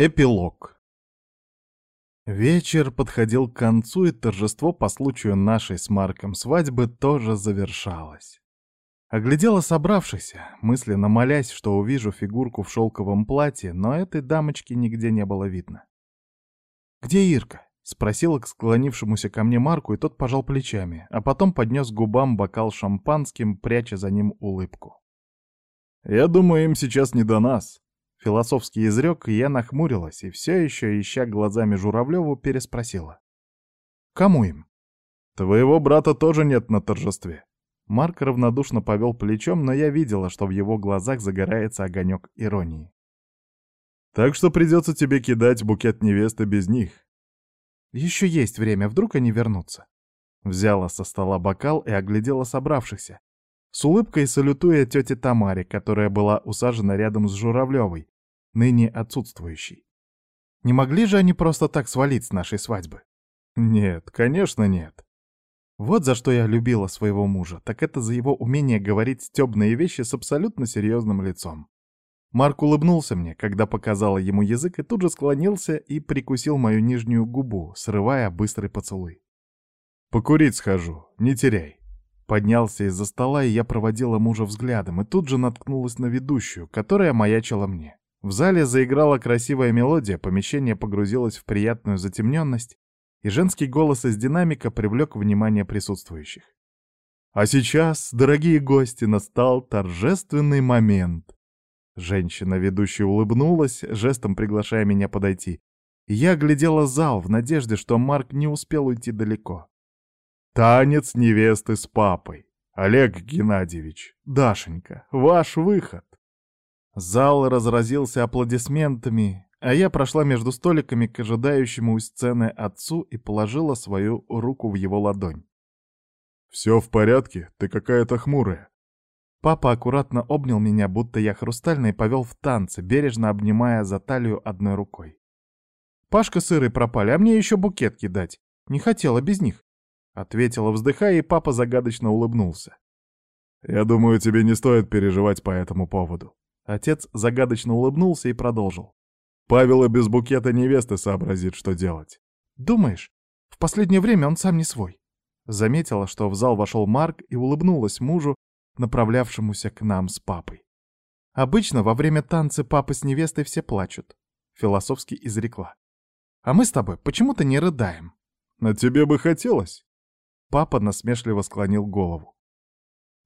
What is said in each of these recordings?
Эпилог. Вечер подходил к концу, и торжество по случаю нашей с Марком свадьбы тоже завершалось. Оглядела собравшихся, мысленно молясь, что увижу фигурку в шелковом платье, но этой дамочки нигде не было видно. «Где Ирка?» — спросила к склонившемуся ко мне Марку, и тот пожал плечами, а потом поднес губам бокал шампанским, пряча за ним улыбку. «Я думаю, им сейчас не до нас», Философский изрек, я нахмурилась и все еще, ища глазами Журавлеву, переспросила. «Кому им?» «Твоего брата тоже нет на торжестве». Марк равнодушно повел плечом, но я видела, что в его глазах загорается огонек иронии. «Так что придется тебе кидать букет невесты без них». «Еще есть время, вдруг они вернутся». Взяла со стола бокал и оглядела собравшихся, с улыбкой салютуя тете Тамаре, которая была усажена рядом с Журавлевой, ныне отсутствующей. Не могли же они просто так свалить с нашей свадьбы? Нет, конечно нет. Вот за что я любила своего мужа, так это за его умение говорить стёбные вещи с абсолютно серьезным лицом. Марк улыбнулся мне, когда показала ему язык, и тут же склонился и прикусил мою нижнюю губу, срывая быстрый поцелуй. «Покурить схожу, не теряй». Поднялся из-за стола, и я проводила мужа взглядом, и тут же наткнулась на ведущую, которая маячила мне. В зале заиграла красивая мелодия, помещение погрузилось в приятную затемненность, и женский голос из динамика привлек внимание присутствующих. А сейчас, дорогие гости, настал торжественный момент. Женщина, ведущая, улыбнулась, жестом приглашая меня подойти. Я глядела зал в надежде, что Марк не успел уйти далеко. Танец невесты с папой. Олег Геннадьевич, Дашенька, ваш выход. Зал разразился аплодисментами, а я прошла между столиками к ожидающему у сцены отцу и положила свою руку в его ладонь. «Все в порядке? Ты какая-то хмурая». Папа аккуратно обнял меня, будто я хрустальный, и повел в танцы, бережно обнимая за талию одной рукой. «Пашка с Ирой пропали, а мне еще букет кидать. Не хотела без них. Ответила, вздыхая, и папа загадочно улыбнулся. «Я думаю, тебе не стоит переживать по этому поводу». Отец загадочно улыбнулся и продолжил. «Павел и без букета невесты сообразит, что делать». «Думаешь? В последнее время он сам не свой». Заметила, что в зал вошел Марк и улыбнулась мужу, направлявшемуся к нам с папой. «Обычно во время танца папы с невестой все плачут», — философски изрекла. «А мы с тобой почему-то не рыдаем». «А тебе бы хотелось?» Папа насмешливо склонил голову.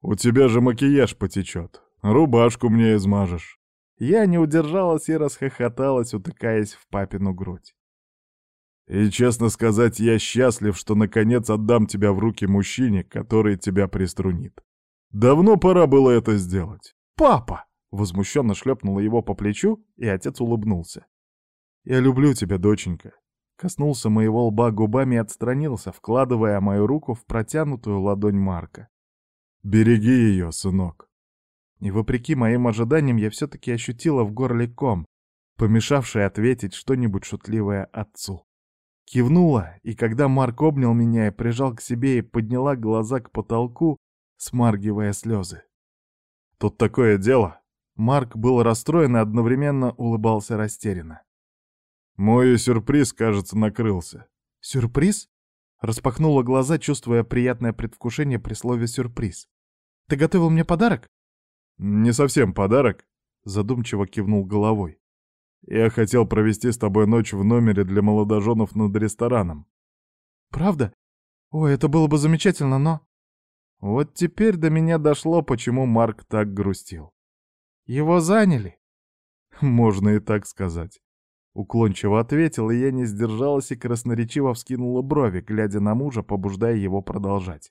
«У тебя же макияж потечет. Рубашку мне измажешь». Я не удержалась и расхохоталась, утыкаясь в папину грудь. «И, честно сказать, я счастлив, что наконец отдам тебя в руки мужчине, который тебя приструнит. Давно пора было это сделать». «Папа!» — возмущенно шлепнула его по плечу, и отец улыбнулся. «Я люблю тебя, доченька. Коснулся моего лба губами и отстранился, вкладывая мою руку в протянутую ладонь Марка. «Береги ее, сынок!» И вопреки моим ожиданиям я все-таки ощутила в горле ком, помешавший ответить что-нибудь шутливое отцу. Кивнула, и когда Марк обнял меня и прижал к себе и подняла глаза к потолку, смаргивая слезы. «Тут такое дело!» Марк был расстроен и одновременно улыбался растерянно. Мой сюрприз, кажется, накрылся. Сюрприз? Распахнула глаза, чувствуя приятное предвкушение при слове «сюрприз». «Ты готовил мне подарок?» «Не совсем подарок», — задумчиво кивнул головой. «Я хотел провести с тобой ночь в номере для молодоженов над рестораном». «Правда? Ой, это было бы замечательно, но...» Вот теперь до меня дошло, почему Марк так грустил. «Его заняли?» Можно и так сказать. Уклончиво ответил, и я не сдержалась и красноречиво вскинула брови, глядя на мужа, побуждая его продолжать.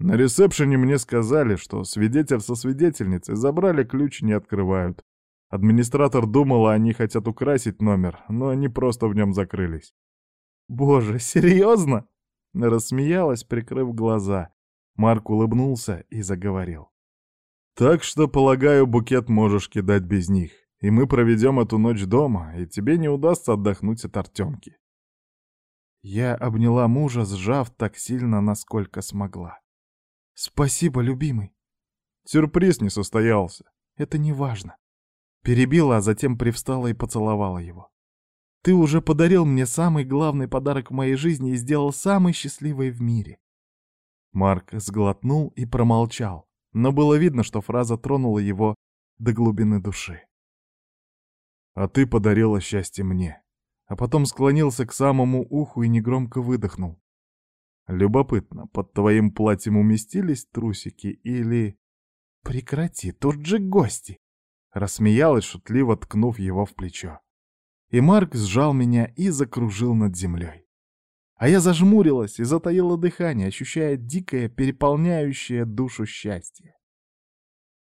На ресепшене мне сказали, что свидетель со свидетельницей забрали ключ, не открывают. Администратор думала, они хотят украсить номер, но они просто в нем закрылись. «Боже, серьезно?» Рассмеялась, прикрыв глаза. Марк улыбнулся и заговорил. «Так что, полагаю, букет можешь кидать без них и мы проведем эту ночь дома, и тебе не удастся отдохнуть от Артемки. Я обняла мужа, сжав так сильно, насколько смогла. «Спасибо, любимый». Сюрприз не состоялся. Это не важно. Перебила, а затем привстала и поцеловала его. Ты уже подарил мне самый главный подарок в моей жизни и сделал самый счастливый в мире. Марк сглотнул и промолчал, но было видно, что фраза тронула его до глубины души. «А ты подарила счастье мне», а потом склонился к самому уху и негромко выдохнул. «Любопытно, под твоим платьем уместились трусики или...» «Прекрати, тут же гости!» Рассмеялась, шутливо ткнув его в плечо. И Марк сжал меня и закружил над землей. А я зажмурилась и затаила дыхание, ощущая дикое, переполняющее душу счастье.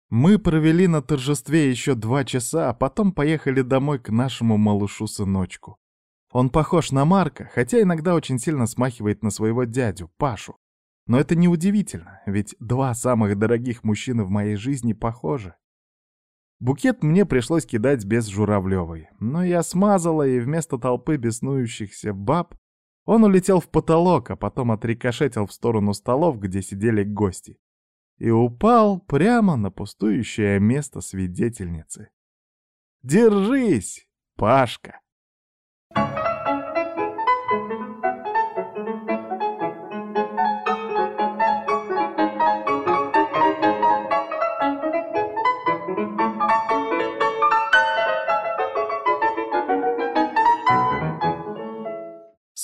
Мы провели на торжестве еще два часа, а потом поехали домой к нашему малышу-сыночку. Он похож на Марка, хотя иногда очень сильно смахивает на своего дядю, Пашу. Но это не удивительно, ведь два самых дорогих мужчины в моей жизни похожи. Букет мне пришлось кидать без Журавлевой, но я смазала, и вместо толпы беснующихся баб он улетел в потолок, а потом отрикошетил в сторону столов, где сидели гости, и упал прямо на пустующее место свидетельницы. «Держись, Пашка!»